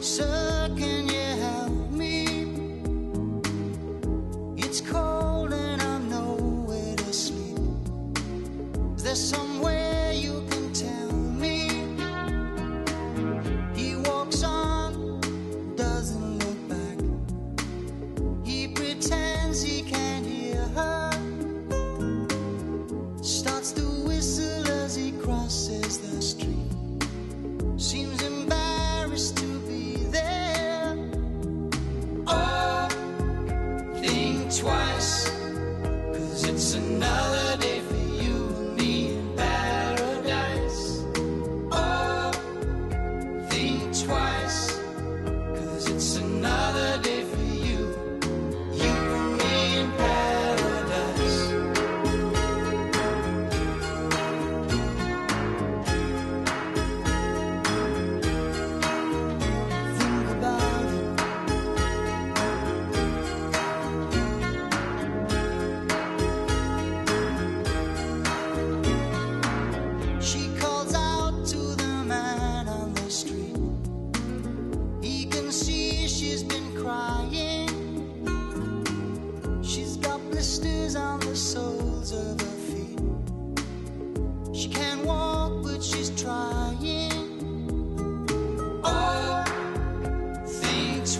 There's there somewhere? and all the soles of her feet. She can't walk, but she's trying. All things